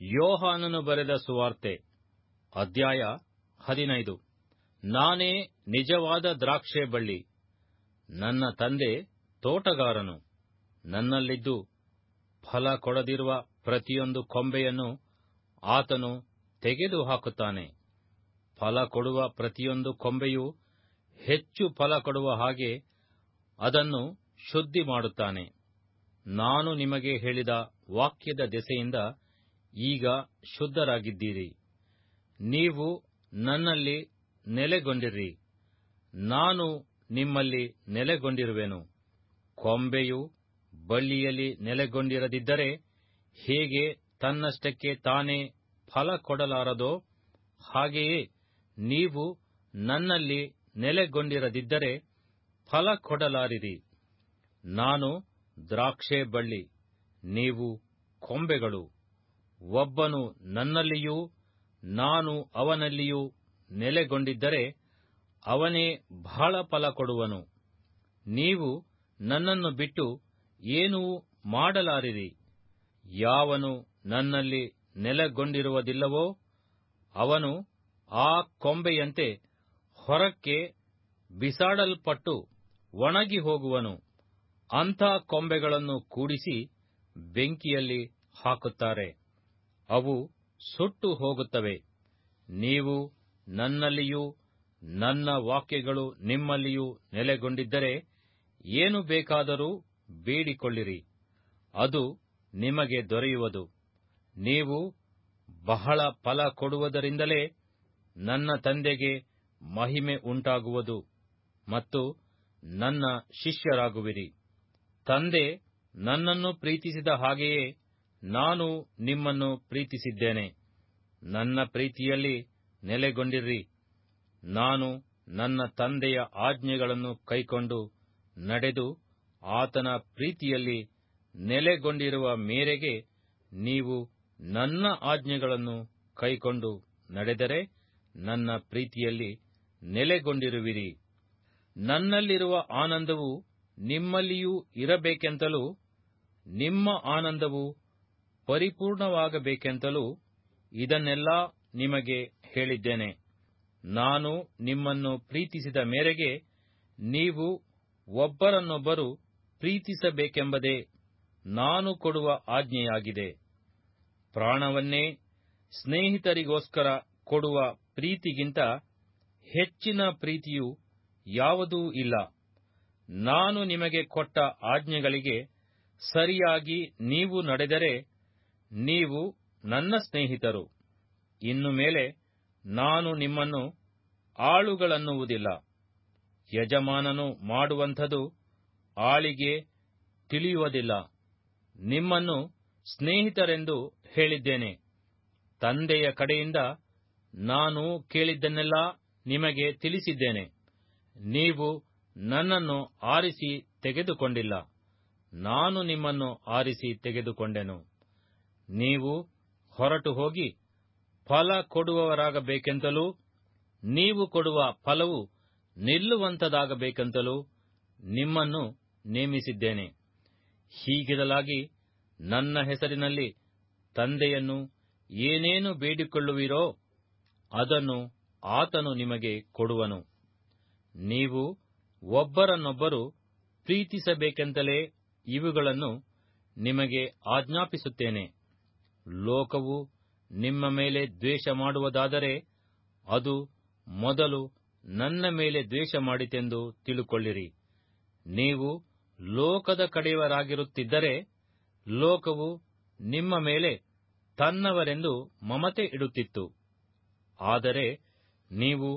ಯೋಹಾನನು ಬರೆದ ಸುವಾರ್ತೆ, ಅಧ್ಯಾಯ ಹದಿನೈದು. ನಾನೇ ನಿಜವಾದ ದ್ರಾಕ್ಷೆ ಬಳ್ಳಿ. ನನ್ನ ತಂದೆ ತೋಟಗಾರನು. ನನ್ನಲ್ಲಿದ್ದು ಫಲ ಕೊಡದಿರುವ ಪ್ರತಿಯೊಂದು ಕೊಂಬೆಯನ್ನು ಆತನು ತೆಗೆದು ಹಾಕುತ್ತಾನೆ ಫಲ ಕೊಡುವ ಪ್ರತಿಯೊಂದು ಕೊಂಬೆಯೂ ಹೆಚ್ಚು ಫಲ ಕೊಡುವ ಹಾಗೆ ಅದನ್ನು ಶುದ್ಧಿ ಮಾಡುತ್ತಾನೆ ನಾನು ನಿಮಗೆ ಹೇಳಿದ ವಾಕ್ಯದ ದೆಸೆಯಿಂದ ಈಗ ಶುದ್ಧರಾಗಿದ್ದೀರಿ. ನೀವು ನನ್ನಲ್ಲಿ ನೆಲೆಗೊಂಡಿರಿ. ನಾನು ನಿಮ್ಮಲ್ಲಿ ನೆಲೆಗೊಂಡಿರುವೆನು. ಕೊಂಬೆಯು ಬಳ್ಳಿಯಲ್ಲಿ ನೆಲೆಗೊಂಡಿರದಿದ್ದರೆ ಹೇಗೆ ತನ್ನಷ್ಟಕ್ಕೆ ತಾನೇ ಫಲ ಕೊಡಲಾರದೋ ಹಾಗೆಯೇ ನೀವು ನನ್ನಲ್ಲಿ ನೆಲೆಗೊಂಡಿರದಿದ್ದರೆ ಫಲ ಕೊಡಲಾರಿರಿ. ನಾನು ದ್ರಾಕ್ಷೆ ಬಳ್ಳಿ, ನೀವು ಕೊಂಬೆಗಳು. ಒಬ್ಬನು ನನ್ನಲ್ಲಿಯೂ ನಾನು ಅವನಲ್ಲಿಯೂ ನೆಲೆಗೊಂಡಿದ್ದರೆ ಅವನೇ ಬಹಳ ಫಲ ಕೊಡುವನು. ನೀವು ನನ್ನನ್ನು ಬಿಟ್ಟು ಏನೂ ಮಾಡಲಾರಿರಿ. ಯಾವನು ನನ್ನಲ್ಲಿ ನೆಲೆಗೊಂಡಿರುವುದಿಲ್ಲವೋ ಅವನು ಆ ಕೊಂಬೆಯಂತೆ ಹೊರಕ್ಕೆ ಬಿಸಾಡಲ್ಪಟ್ಟು ಒಣಗಿ ಹೋಗುವನು. ಅಂಥ ಕೊಂಬೆಗಳನ್ನು ಕೂಡಿಸಿ ಬೆಂಕಿಯಲ್ಲಿ ಹಾಕುತ್ತಾರೆ. ಅವು ಸುಟ್ಟು ಹೋಗುತ್ತವೆ. ನೀವು ನನ್ನಲ್ಲಿಯೂ ನನ್ನ ವಾಕ್ಯಗಳು ನಿಮ್ಮಲ್ಲಿಯೂ ನೆಲೆಗೊಂಡಿದ್ದರೆ ಏನು ಬೇಕಾದರೂ ಬೇಡಿಕೊಳ್ಳಿರಿ. ಅದು ನಿಮಗೆ ದೊರೆಯುವುದು. ನೀವು ಬಹಳ ಫಲ ಕೊಡುವುದರಿಂದಲೇ ನನ್ನ ತಂದೆಗೆ ಮಹಿಮೆ ಉಂಟಾಗುವುದು ಮತ್ತು ನನ್ನ ಶಿಷ್ಯರಾಗುವಿರಿ. ತಂದೆ ನನ್ನನ್ನು ಪ್ರೀತಿಸಿದ ಹಾಗೆಯೇ ನಾನು ನಿಮ್ಮನ್ನು ಪ್ರೀತಿಸಿದ್ದೇನೆ. ನನ್ನ ಪ್ರೀತಿಯಲ್ಲಿ ನೆಲೆಗೊಂಡಿರ್ರಿ ನಾನು ನನ್ನ ತಂದೆಯ ಆಜ್ಞೆಗಳನ್ನು ಕೈಕೊಂಡು ನಡೆದು ಆತನ ಪ್ರೀತಿಯಲ್ಲಿ ನೆಲೆಗೊಂಡಿರುವ ಮೇರೆಗೆ ನೀವು ನನ್ನ ಆಜ್ಞೆಗಳನ್ನು ಕೈಕೊಂಡು ನಡೆದರೆ ನನ್ನ ಪ್ರೀತಿಯಲ್ಲಿ ನೆಲೆಗೊಂಡಿರುವಿರಿ. ನನ್ನಲ್ಲಿರುವ ಆನಂದವು ನಿಮ್ಮಲ್ಲಿಯೂ ಇರಬೇಕೆಂತಲೂ ನಿಮ್ಮ ಆನಂದವು ಪರಿಪೂರ್ಣವಾಗಬೇಕೆಂತಲೂ ಇದನ್ನೆಲ್ಲ ನಿಮಗೆ ಹೇಳಿದ್ದೇನೆ. ನಾನು ನಿಮ್ಮನ್ನು ಪ್ರೀತಿಸಿದ ಮೇರೆಗೆ ನೀವು ಒಬ್ಬರನ್ನೊಬ್ಬರು ಪ್ರೀತಿಸಬೇಕೆಂಬುದೇ ನಾನು ಕೊಡುವ ಆಜ್ಞೆಯಾಗಿದೆ. ಪ್ರಾಣವನ್ನೇ ಸ್ನೇಹಿತರಿಗೋಸ್ಕರ ಕೊಡುವ ಪ್ರೀತಿಗಿಂತ ಹೆಚ್ಚಿನ ಪ್ರೀತಿಯು ಯಾವುದೂ ಇಲ್ಲ. ನಾನು ನಿಮಗೆ ಕೊಟ್ಟ ಆಜ್ಞೆಗಳಿಗೆ ಸರಿಯಾಗಿ ನೀವು ನಡೆದರೆ ನೀವು ನನ್ನ ಸ್ನೇಹಿತರು. ಇನ್ನು ಮೇಲೆ ನಾನು ನಿಮ್ಮನ್ನು ಆಳುಗಳನ್ನುವುದಿಲ್ಲ. ಯಜಮಾನನು ಮಾಡುವಂಥದು ಆಳಿಗೆ ತಿಳಿಯುವುದಿಲ್ಲ. ನಿಮ್ಮನ್ನು ಸ್ನೇಹಿತರೆಂದು ಹೇಳಿದ್ದೇನೆ. ತಂದೆಯ ಕಡೆಯಿಂದ ನಾನು ಕೇಳಿದ್ದನ್ನೆಲ್ಲ ನಿಮಗೆ ತಿಳಿಸಿದ್ದೇನೆ. ನೀವು ನನ್ನನ್ನು ಆರಿಸಿ ತೆಗೆದುಕೊಂಡಿಲ್ಲ. ನಾನು ನಿಮ್ಮನ್ನು ಆರಿಸಿ ತೆಗೆದುಕೊಂಡೆನು. ನೀವು ಹೊರಟು ಹೋಗಿ ಫಲ ಕೊಡುವವರಾಗಬೇಕೆಂತಲೂ, ನೀವು ಕೊಡುವ ಫಲವು ನಿಲ್ಲುವಂತದಾಗಬೇಕೆಂತಲೂ ನಿಮ್ಮನ್ನು ನೇಮಿಸಿದ್ದೇನೆ. ಹೀಗಿರಲಾಗಿ ನನ್ನ ಹೆಸರಿನಲ್ಲಿ ತಂದೆಯನ್ನು ಏನೇನು ಬೇಡಿಕೊಳ್ಳುವಿರೋ ಅದನ್ನು ಆತನು ನಿಮಗೆ ಕೊಡುವನು. ನೀವು ಒಬ್ಬರನ್ನೊಬ್ಬರು ಪ್ರೀತಿಸಬೇಕೆಂತಲೇ ಇವುಗಳನ್ನು ನಿಮಗೆ ಆಜ್ಞಾಪಿಸುತ್ತೇನೆ. ಲೋಕವು ನಿಮ್ಮ ಮೇಲೆ ದ್ವೇಷ ಮಾಡುವುದಾದರೆ ಅದು ಮೊದಲು ನನ್ನ ಮೇಲೆ ದ್ವೇಷ ಮಾಡಿತೆಂದು ತಿಳುಕೊಳ್ಳಿರಿ. ನೀವು ಲೋಕದ ಕಡೆಯವರಾಗಿರುತ್ತಿದ್ದರೆ ಲೋಕವು ನಿಮ್ಮ ಮೇಲೆ ತನ್ನವರೆಂದು ಮಮತೆ ಇಡುತ್ತಿತ್ತು. ಆದರೆ ನೀವು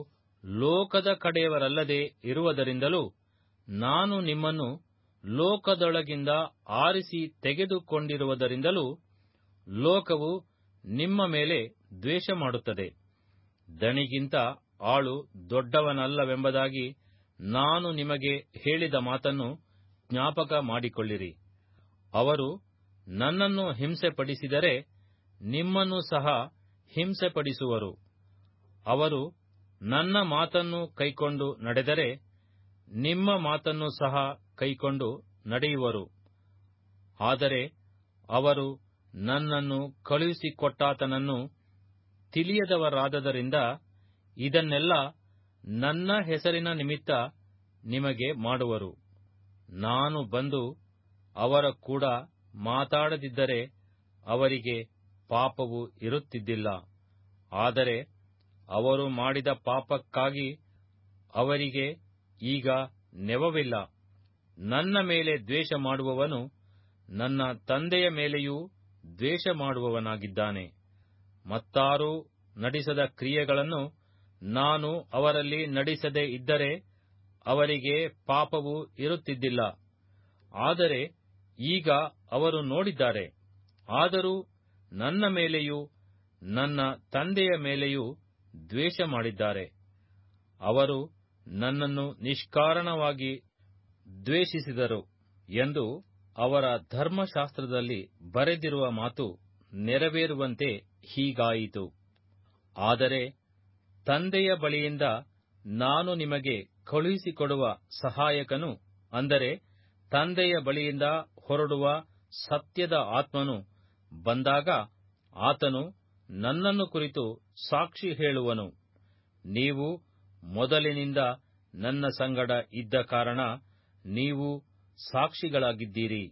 ಲೋಕದ ಕಡೆಯವರಲ್ಲದೆ ಇರುವುದರಿಂದಲೂ ನಾನು ನಿಮ್ಮನ್ನು ಲೋಕದೊಳಗಿಂದ ಆರಿಸಿ ತೆಗೆದುಕೊಂಡಿರುವುದರಿಂದಲೂ ಲೋಕವು ನಿಮ್ಮ ಮೇಲೆ ದ್ವೇಷ ಮಾಡುತ್ತದೆ. ದಣಿಗಿಂತ ಆಳು ದೊಡ್ಡವನಲ್ಲವೆಂಬುದಾಗಿ ನಾನು ನಿಮಗೆ ಹೇಳಿದ ಮಾತನ್ನು ಜ್ಞಾಪಕ ಮಾಡಿಕೊಳ್ಳಿರಿ. ಅವರು ನನ್ನನ್ನು ಹಿಂಸೆಪಡಿಸಿದರೆ ನಿಮ್ಮನ್ನು ಸಹ ಹಿಂಸೆಪಡಿಸುವರು. ಅವರು ನನ್ನ ಮಾತನ್ನು ಕೈಕೊಂಡು ನಡೆದರೆ ನಿಮ್ಮ ಮಾತನ್ನು ಸಹ ಕೈಕೊಂಡು ನಡೆಯುವರು. ಆದರೆ ಅವರು ನನ್ನನ್ನು ಕಳುಹಿಸಿಕೊಟ್ಟಾತನನ್ನು ತಿಳಿಯದವರಾದದರಿಂದ ಇದನ್ನೆಲ್ಲ ನನ್ನ ಹೆಸರಿನ ನಿಮಿತ್ತ ನಿಮಗೆ ಮಾಡುವರು. ನಾನು ಬಂದು ಅವರ ಕೂಡ ಮಾತಾಡದಿದ್ದರೆ ಅವರಿಗೆ ಪಾಪವು ಇರುತ್ತಿದ್ದಿಲ್ಲ. ಆದರೆ ಅವರು ಮಾಡಿದ ಪಾಪಕ್ಕಾಗಿ ಅವರಿಗೆ ಈಗ ನೆವವಿಲ್ಲ. ನನ್ನ ಮೇಲೆ ದ್ವೇಷ ಮಾಡುವವನು ನನ್ನ ತಂದೆಯ ಮೇಲೆಯೂ ದ್ವೇಷ ಮಾಡುವವನಾಗಿದ್ದಾನೆ ಮತ್ತಾರೂ ನಡೆಸದ ಕ್ರಿಯೆಗಳನ್ನು ನಾನು ಅವರಲ್ಲಿ ನಡೆಸದೆ ಇದ್ದರೆ ಅವರಿಗೆ ಪಾಪವು ಇರುತ್ತಿದ್ದಿಲ್ಲ. ಆದರೆ ಈಗ ಅವರು ನೋಡಿದ್ದಾರೆ. ಆದರೂ ನನ್ನ ಮೇಲೆಯೂ ನನ್ನ ತಂದೆಯ ಮೇಲೆಯೂ ದ್ವೇಷ ಮಾಡಿದ್ದಾರೆ ಅವರು ನನ್ನನ್ನು ನಿಷ್ಕಾರಣವಾಗಿ ದ್ವೇಷಿಸಿದರು ಎಂದು ಅವರ ಧರ್ಮಶಾಸ್ತ್ರದಲ್ಲಿ ಬರೆದಿರುವ ಮಾತು ನೆರವೇರುವಂತೆ ಹೀಗಾಯಿತು. ಆದರೆ ತಂದೆಯ ಬಳಿಯಿಂದ ನಾನು ನಿಮಗೆ ಕಳುಹಿಸಿಕೊಡುವ ಸಹಾಯಕನು ಅಂದರೆ ತಂದೆಯ ಬಳಿಯಿಂದ ಹೊರಡುವ ಸತ್ಯದ ಆತ್ಮನು ಬಂದಾಗ ಆತನು ನನ್ನನ್ನು ಕುರಿತು ಸಾಕ್ಷಿ ಹೇಳುವನು. ನೀವು ಮೊದಲಿನಿಂದ ನನ್ನ ಸಂಗಡ ಇದ್ದ ಕಾರಣ ನೀವು ಸಾಕ್ಷಿಗಳಾಗಿದ್ದೀರಿ.